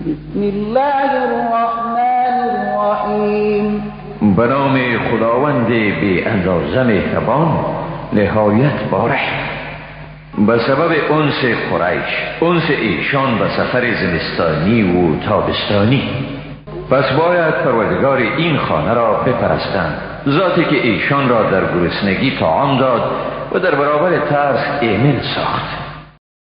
بسم الله الرحمن الرحیم. به نام خداوند بی اندازه مهربان نهایت بارش. به سبب انس قریش انس ایشان به سفر زمستانی و تابستانی. پس باید پروردگار این خانه را بپرستند. ذاتی که ایشان را در گرسنگی طعام داد و در برابر ترس ایمن ساخت.